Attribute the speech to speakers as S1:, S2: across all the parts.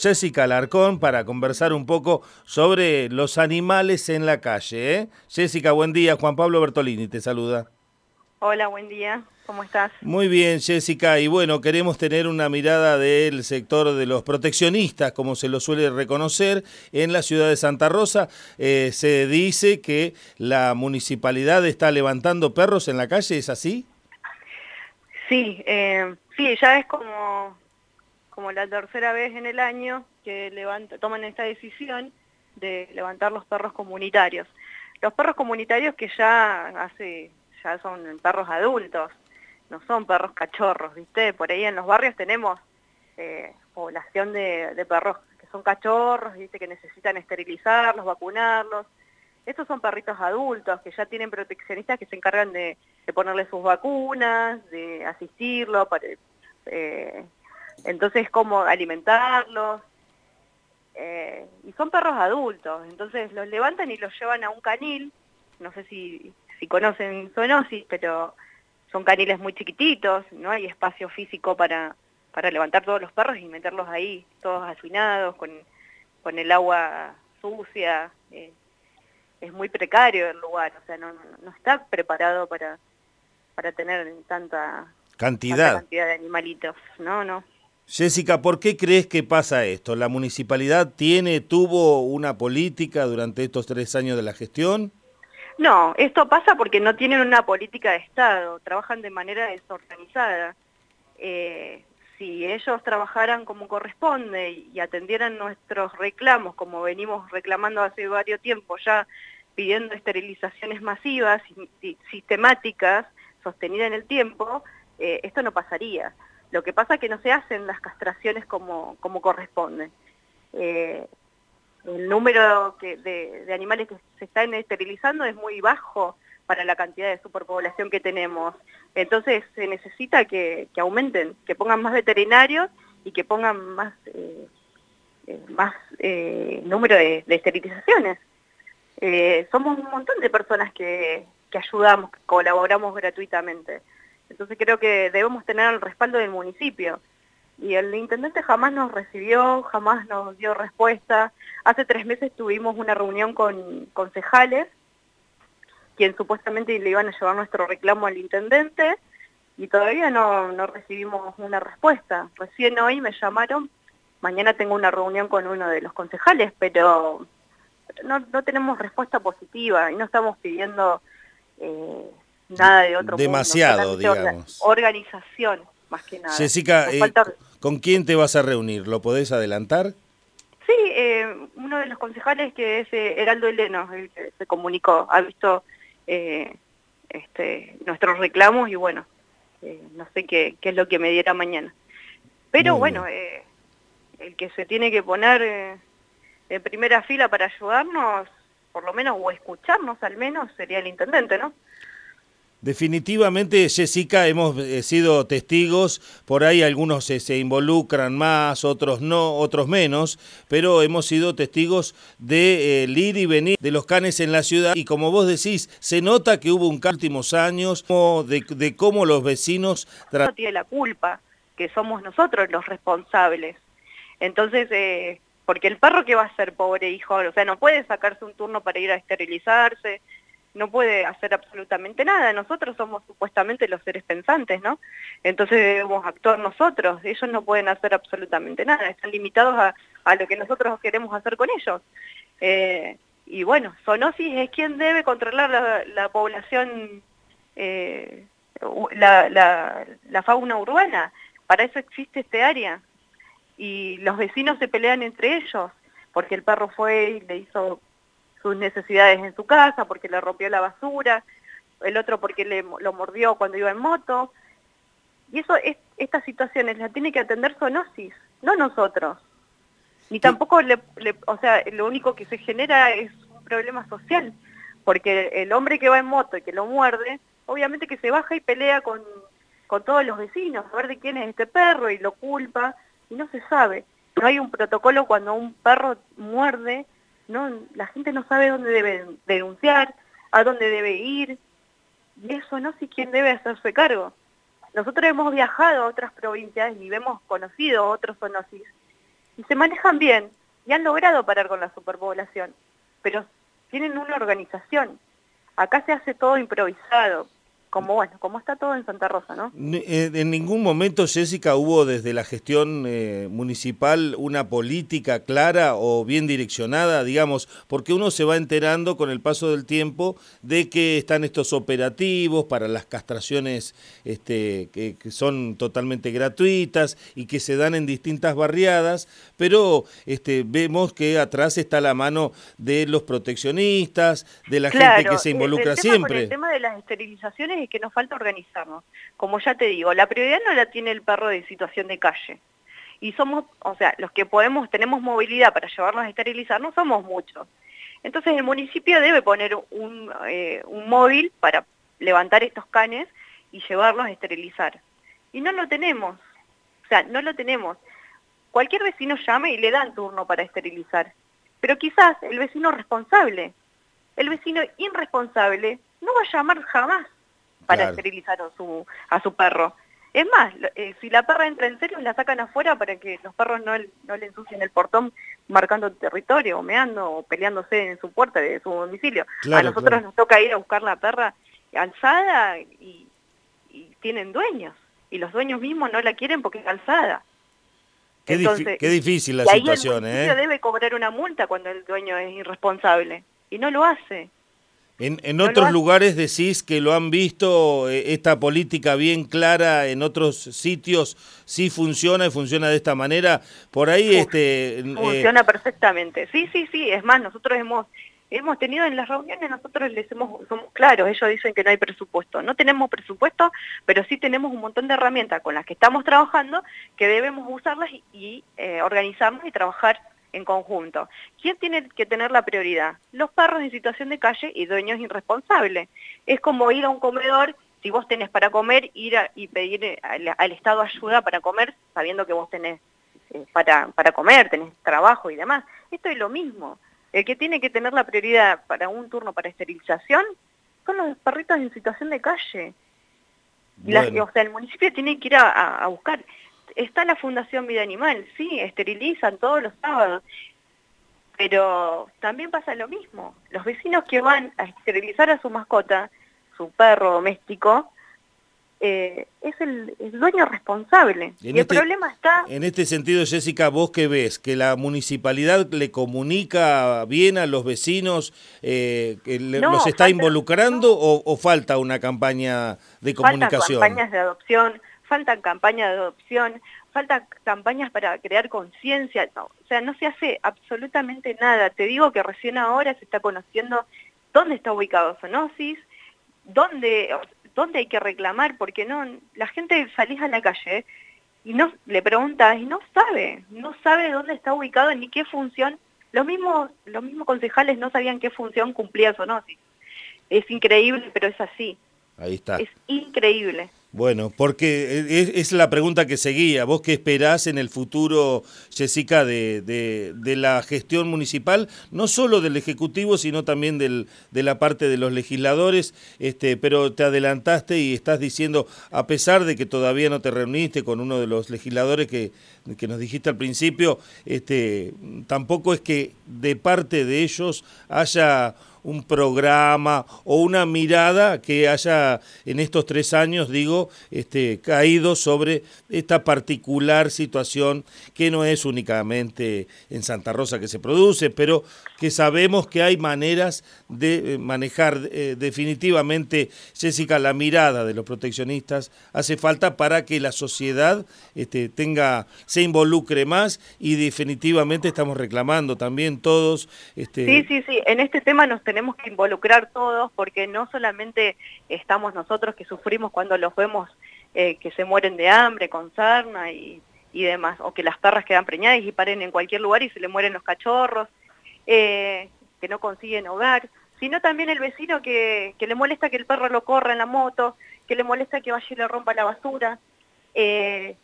S1: Jessica Alarcón para conversar un poco sobre los animales en la calle. ¿eh? Jessica, buen día. Juan Pablo Bertolini te saluda.
S2: Hola, buen día. ¿Cómo estás?
S1: Muy bien, Jessica. Y bueno, queremos tener una mirada del sector de los proteccionistas, como se lo suele reconocer en la ciudad de Santa Rosa. Eh, se dice que la municipalidad está levantando perros en la calle, ¿es así?
S2: Sí, eh, sí, ya es como como la tercera vez en el año que levanta, toman esta decisión de levantar los perros comunitarios. Los perros comunitarios que ya hace, ya son perros adultos, no son perros cachorros, ¿viste? Por ahí en los barrios tenemos eh, población de, perros que son cachorros, ¿viste? Que necesitan esterilizarlos, vacunarlos. Estos son perritos adultos que ya tienen proteccionistas que se encargan de, ponerle sus vacunas, de asistirlo, para, eh, entonces, ¿cómo alimentarlos? Eh, y son perros adultos, entonces los levantan y los llevan a un canil, no sé si, si conocen zoonosis, pero son caniles muy chiquititos, no hay espacio físico para, para levantar todos los perros y meterlos ahí, todos hacinados, con, con el agua sucia, eh, es muy precario el lugar, o sea, no, no está preparado para, para tener tanta
S1: cantidad. tanta
S2: cantidad de animalitos, no, no.
S1: Jessica, ¿por qué crees que pasa esto? ¿La municipalidad tiene, tuvo una política durante estos tres años de la gestión?
S2: No, esto pasa porque no tienen una política de Estado, trabajan de manera desorganizada. Eh, si ellos trabajaran como corresponde y atendieran nuestros reclamos, como venimos reclamando hace varios tiempos ya, pidiendo esterilizaciones masivas sistemáticas, sostenidas en el tiempo, eh, esto no pasaría. Lo que pasa es que no se hacen las castraciones como, como corresponden. Eh, el número de, animales que se están esterilizando es muy bajo para la cantidad de superpoblación que tenemos. Entonces se necesita que, aumenten, que pongan más veterinarios y que pongan más, eh, eh, número de, esterilizaciones. somos un montón de personas que ayudamos, que colaboramos gratuitamente. Entonces creo que debemos tener el respaldo del municipio. Y el intendente jamás nos recibió, jamás nos dio respuesta. Hace tres meses tuvimos una reunión con concejales, quien supuestamente le iban a llevar nuestro reclamo al intendente, y todavía no, recibimos una respuesta. Recién hoy me llamaron, mañana tengo una reunión con uno de los concejales, pero no, no tenemos respuesta positiva y no estamos pidiendo... Eh, nada de otro
S1: Demasiado, digamos.
S2: Organización, más que nada.
S1: Jessica, eh, ¿con quién te vas a reunir? ¿Lo podés adelantar?
S2: Sí, eh, uno de los concejales que es eh, Heraldo Heleno, el que se comunicó, ha visto este, nuestros reclamos y bueno, no sé qué, qué, es lo que me diera mañana. Pero bueno, el que se tiene que poner en primera fila para ayudarnos, por lo menos, o escucharnos al menos, sería el intendente, ¿no?
S1: Definitivamente, Jessica, hemos eh, sido testigos, por ahí algunos se, involucran más, otros no, otros menos, pero hemos sido testigos de eh, ir y venir de los canes en la ciudad. Y como vos decís, se nota que hubo un últimos años de, de cómo los vecinos...
S2: No tiene la culpa, que somos nosotros los responsables. Entonces, eh, porque el perro que va a ser pobre hijo, o sea, no puede sacarse un turno para ir a esterilizarse, no puede hacer absolutamente nada. Nosotros somos supuestamente los seres pensantes, ¿no? Entonces debemos actuar nosotros. Ellos no pueden hacer absolutamente nada. Están limitados a, lo que nosotros queremos hacer con ellos. Eh, y bueno, Sonosis es quien debe controlar la, población, eh, la, la fauna urbana. Para eso existe este área. Y los vecinos se pelean entre ellos, porque el perro fue y le hizo sus necesidades en su casa, porque le rompió la basura, el otro porque le, lo mordió cuando iba en moto. Y eso, es, estas situaciones las tiene que atender Sonosis, no nosotros. Ni tampoco, le, o sea, lo único que se genera es un problema social, porque el hombre que va en moto y que lo muerde, obviamente que se baja y pelea con, con todos los vecinos, a ver de quién es este perro y lo culpa, y no se sabe. No hay un protocolo cuando un perro muerde, no, la gente no sabe dónde debe denunciar, a dónde debe ir, y eso no sé quién debe hacerse cargo. Nosotros hemos viajado a otras provincias y hemos conocido otros zoonosis, y se manejan bien y han logrado parar con la superpoblación, pero tienen una organización. Acá se hace todo improvisado, como bueno, como está todo en Santa Rosa, ¿no?
S1: Eh, en ningún momento, Jessica, hubo desde la gestión eh, municipal una política clara o bien direccionada, digamos, porque uno se va enterando con el paso del tiempo de que están estos operativos para las castraciones este, que, son totalmente gratuitas y que se dan en distintas barriadas, pero este, vemos que atrás está la mano de los proteccionistas, de la gente que se involucra siempre.
S2: el tema de las esterilizaciones y que nos falta organizarnos. Como ya te digo, la prioridad no la tiene el perro de situación de calle. Y somos, o sea, los que podemos, tenemos movilidad para llevarlos a esterilizar, no somos muchos. Entonces el municipio debe poner un, eh, móvil para levantar estos canes y llevarlos a esterilizar. Y no lo tenemos. O sea, no lo tenemos. Cualquier vecino llame y le dan turno para esterilizar. Pero quizás el vecino responsable, el vecino irresponsable, no va a llamar jamás para esterilizar a su, a su perro. Es más, eh, si la perra entra en serio, la sacan afuera para que los perros no, no le ensucien el portón marcando territorio, meando, o peleándose en su puerta de su domicilio. a nosotros nos toca ir a buscar la perra alzada y, tienen dueños. Y los dueños mismos no la quieren porque es alzada.
S1: Qué, difícil la situación,
S2: el ¿eh? debe cobrar una multa cuando el dueño es irresponsable. Y no lo hace.
S1: En, otros lugares decís que lo han visto, eh, esta política bien clara, en otros sitios sí funciona y funciona de esta manera. Por ahí... este
S2: eh, Funciona perfectamente. Sí, sí, sí. Es más, nosotros hemos hemos tenido en las reuniones, nosotros les hemos, somos claros, ellos dicen que no hay presupuesto. No tenemos presupuesto, pero sí tenemos un montón de herramientas con las que estamos trabajando que debemos usarlas y, eh, organizarnos y trabajar en conjunto. ¿Quién tiene que tener la prioridad? Los perros en situación de calle y dueños irresponsables. Es como ir a un comedor, si vos tenés para comer, ir y pedir al, Estado ayuda para comer, sabiendo que vos tenés eh, para, para comer, tenés trabajo y demás. Esto es lo mismo. El que tiene que tener la prioridad para un turno para esterilización son los perritos en situación de calle. o sea, el municipio tiene que ir a buscar está la Fundación Vida Animal, sí, esterilizan todos los sábados, pero también pasa lo mismo. Los vecinos que van a esterilizar a su mascota, su perro doméstico, eh, es el, dueño responsable. y el este problema está...
S1: En este sentido, Jessica, ¿vos qué ves? ¿Que la municipalidad le comunica bien a los vecinos, eh, que los está involucrando o, falta una campaña de comunicación?
S2: Faltan campañas de adopción, faltan campañas de adopción, faltan campañas para crear conciencia, o sea, no se hace absolutamente nada. Te digo que recién ahora se está conociendo dónde está ubicado Zoonosis, dónde, dónde hay que reclamar, porque no la gente salís a la calle y no le preguntas y no sabe, no sabe dónde está ubicado ni qué función. Los mismos, los mismos concejales no sabían qué función cumplía Zoonosis. Es increíble, pero es así.
S1: Ahí está.
S2: Es increíble.
S1: Bueno, porque es, la pregunta que seguía. ¿Vos qué esperás en el futuro, Jessica, de, de, la gestión municipal? No solo del Ejecutivo, sino también de la parte de los legisladores. Este, pero te adelantaste y estás diciendo, a pesar de que todavía no te reuniste con uno de los legisladores que, que nos dijiste al principio, este, tampoco es que de parte de ellos haya un programa o una mirada que haya en estos tres años, digo, este, caído sobre esta particular situación que no es únicamente en Santa Rosa que se produce, pero que sabemos que hay maneras de eh, manejar eh, definitivamente, Jessica, la mirada de los proteccionistas hace falta para que la sociedad este, tenga, se involucre más y definitivamente estamos reclamando también todos.
S2: Este... Sí, sí, sí, en este tema nos tenemos que involucrar todos porque no solamente estamos nosotros que sufrimos cuando los vemos eh, que se mueren de hambre, con sarna y, y demás, o que las perras quedan preñadas y paren en cualquier lugar y se le mueren los cachorros, eh, que no consiguen hogar, sino también el vecino que, que, le molesta que el perro lo corra en la moto, que le molesta que vaya y le rompa la basura. Eh,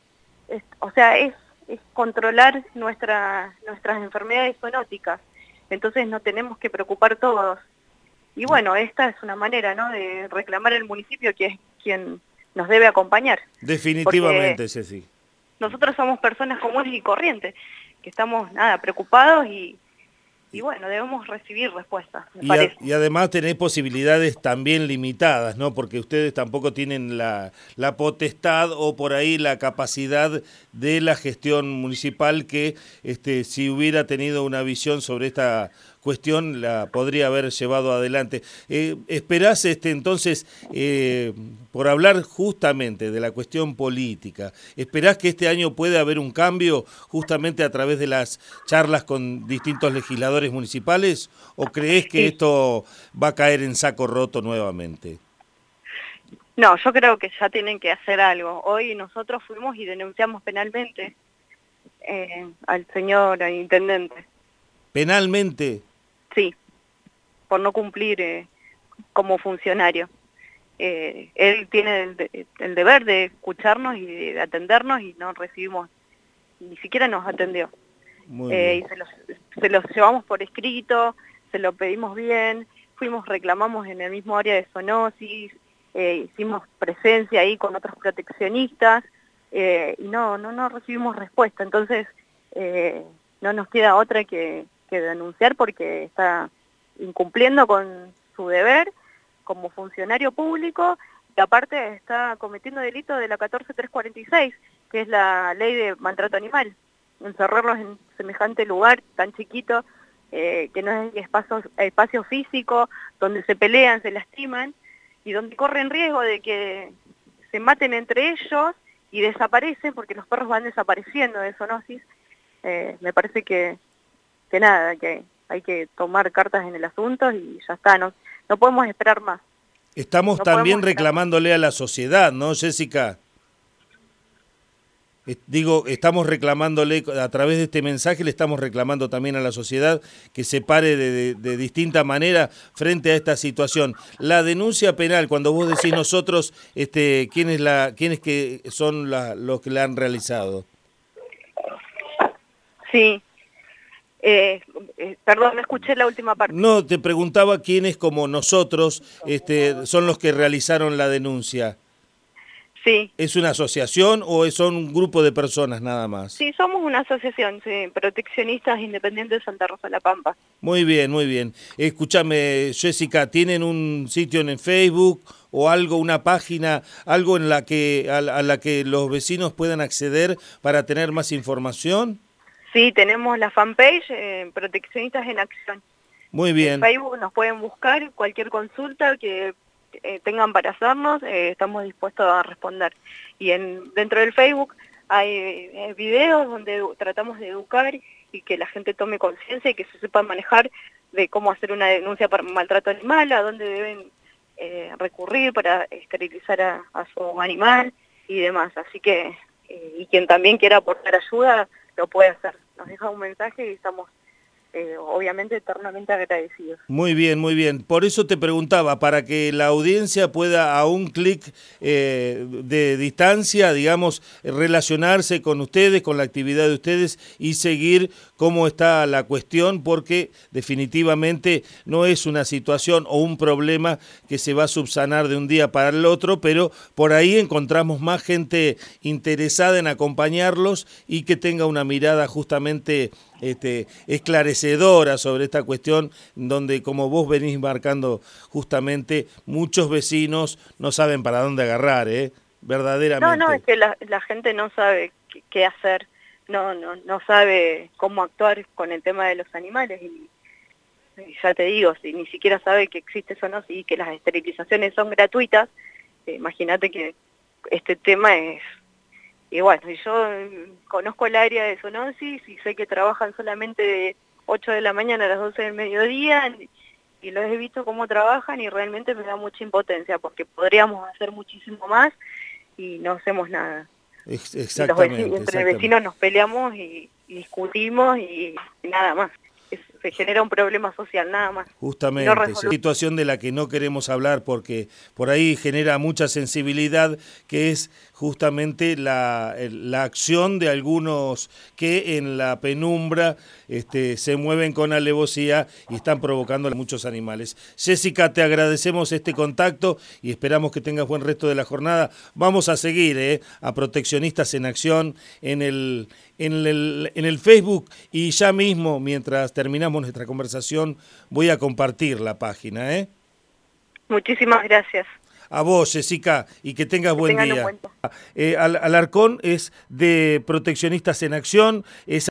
S2: o sea, es, es controlar nuestra, nuestras enfermedades zoonóticas. Entonces no tenemos que preocupar todos. Y bueno, esta es una manera ¿no? de reclamar al municipio que es quien nos debe acompañar.
S1: Definitivamente, Ceci.
S2: Nosotros somos personas comunes y corrientes. que estamos nada preocupados y, y bueno, debemos recibir respuestas,
S1: y, y, además tenés posibilidades también limitadas, ¿no? Porque ustedes tampoco tienen la, la, potestad o por ahí la capacidad de la gestión municipal que este, si hubiera tenido una visión sobre esta cuestión la podría haber llevado adelante. Eh, ¿Esperás este, entonces, eh, por hablar justamente de la cuestión política, esperás que este año pueda haber un cambio justamente a través de las charlas con distintos legisladores municipales o crees que esto va a caer en saco roto nuevamente?
S2: No, yo creo que ya tienen que hacer algo. Hoy nosotros fuimos y denunciamos penalmente eh, al señor intendente.
S1: ¿Penalmente?
S2: Sí, por no cumplir eh, como funcionario. Eh, él tiene el, deber de escucharnos y de atendernos y no recibimos, ni siquiera nos atendió. Eh, y se los, se los llevamos por escrito, se lo pedimos bien, fuimos, reclamamos en el mismo área de zoonosis, hicimos presencia ahí con otros proteccionistas y no, no, no recibimos respuesta. Entonces, no nos queda otra que, denunciar porque está incumpliendo con su deber como funcionario público y aparte está cometiendo delito de la 14346, que es la ley de maltrato animal. Encerrarlos en semejante lugar tan chiquito, eh, que no es espacio, espacio físico, donde se pelean, se lastiman y donde corren riesgo de que se maten entre ellos y desaparecen porque los perros van desapareciendo de zoonosis. Eh, me parece que que nada, que hay que tomar cartas en el asunto y ya está, no, no podemos esperar más.
S1: Estamos también reclamándole a la sociedad, ¿no, Jessica? Digo, estamos reclamándole, a través de este mensaje le estamos reclamando también a la sociedad que se pare de, de, distinta manera frente a esta situación. La denuncia penal, cuando vos decís nosotros, este, ¿quiénes, la, quiénes que son los que la han realizado?
S2: Sí, eh, eh, perdón, no escuché la última parte.
S1: No, te preguntaba quiénes como nosotros este, son los que realizaron la denuncia.
S2: Sí.
S1: ¿Es una asociación o son un grupo de personas nada más?
S2: Sí, somos una asociación, sí, proteccionistas independientes de Santa Rosa de la Pampa.
S1: Muy bien, muy bien. Escúchame, Jessica, ¿tienen un sitio en Facebook o algo, una página, algo en la que a la que los vecinos puedan acceder para tener más información?
S2: Sí, tenemos la fanpage eh, Proteccionistas en Acción.
S1: Muy bien.
S2: En Facebook nos pueden buscar cualquier consulta que eh, tengan para hacernos, eh, estamos dispuestos a responder. Y en, dentro del Facebook hay videos donde tratamos de educar y que la gente tome conciencia y que se sepa manejar de cómo hacer una denuncia por maltrato animal, a dónde deben recurrir para esterilizar a, a, su animal y demás. Así que, y quien también quiera aportar ayuda, lo puede hacer nos deja un mensaje y estamos eh, obviamente eternamente agradecidos.
S1: Muy bien, muy bien. Por eso te preguntaba, para que la audiencia pueda a un clic eh, de distancia, digamos, relacionarse con ustedes, con la actividad de ustedes y seguir cómo está la cuestión, porque definitivamente no es una situación o un problema que se va a subsanar de un día para el otro, pero por ahí encontramos más gente interesada en acompañarlos y que tenga una mirada justamente este, esclarecedora sobre esta cuestión, donde como vos venís marcando justamente, muchos vecinos no saben para dónde agarrar, ¿eh? verdaderamente.
S2: No, no, es que la, gente no sabe qué, hacer, no, no, no sabe cómo actuar con el tema de los animales y, ya te digo, si ni siquiera sabe que existe eso no, y que las esterilizaciones son gratuitas, eh, imagínate que este tema es y bueno, yo conozco el área de zoonosis y sé que trabajan solamente de 8 de la mañana a las 12 del mediodía y los he visto cómo trabajan y realmente me da mucha impotencia porque podríamos hacer muchísimo más y no hacemos nada.
S1: Exactamente.
S2: entre vecinos nos peleamos y, discutimos y nada más se genera un problema social, nada más.
S1: Justamente, situación de la que no queremos hablar porque por ahí genera mucha sensibilidad, que es justamente la, la acción de algunos que en la penumbra este, se mueven con alevosía y están provocando a muchos animales. Jessica, te agradecemos este contacto y esperamos que tengas buen resto de la jornada. Vamos a seguir ¿eh? a Proteccionistas en Acción en el, en el, en el Facebook y ya mismo, mientras terminamos nuestra conversación, voy a compartir la página. ¿eh?
S2: Muchísimas gracias.
S1: A vos, Jessica, y que tengas buen día. Eh, Alarcón es de Proteccionistas en Acción, es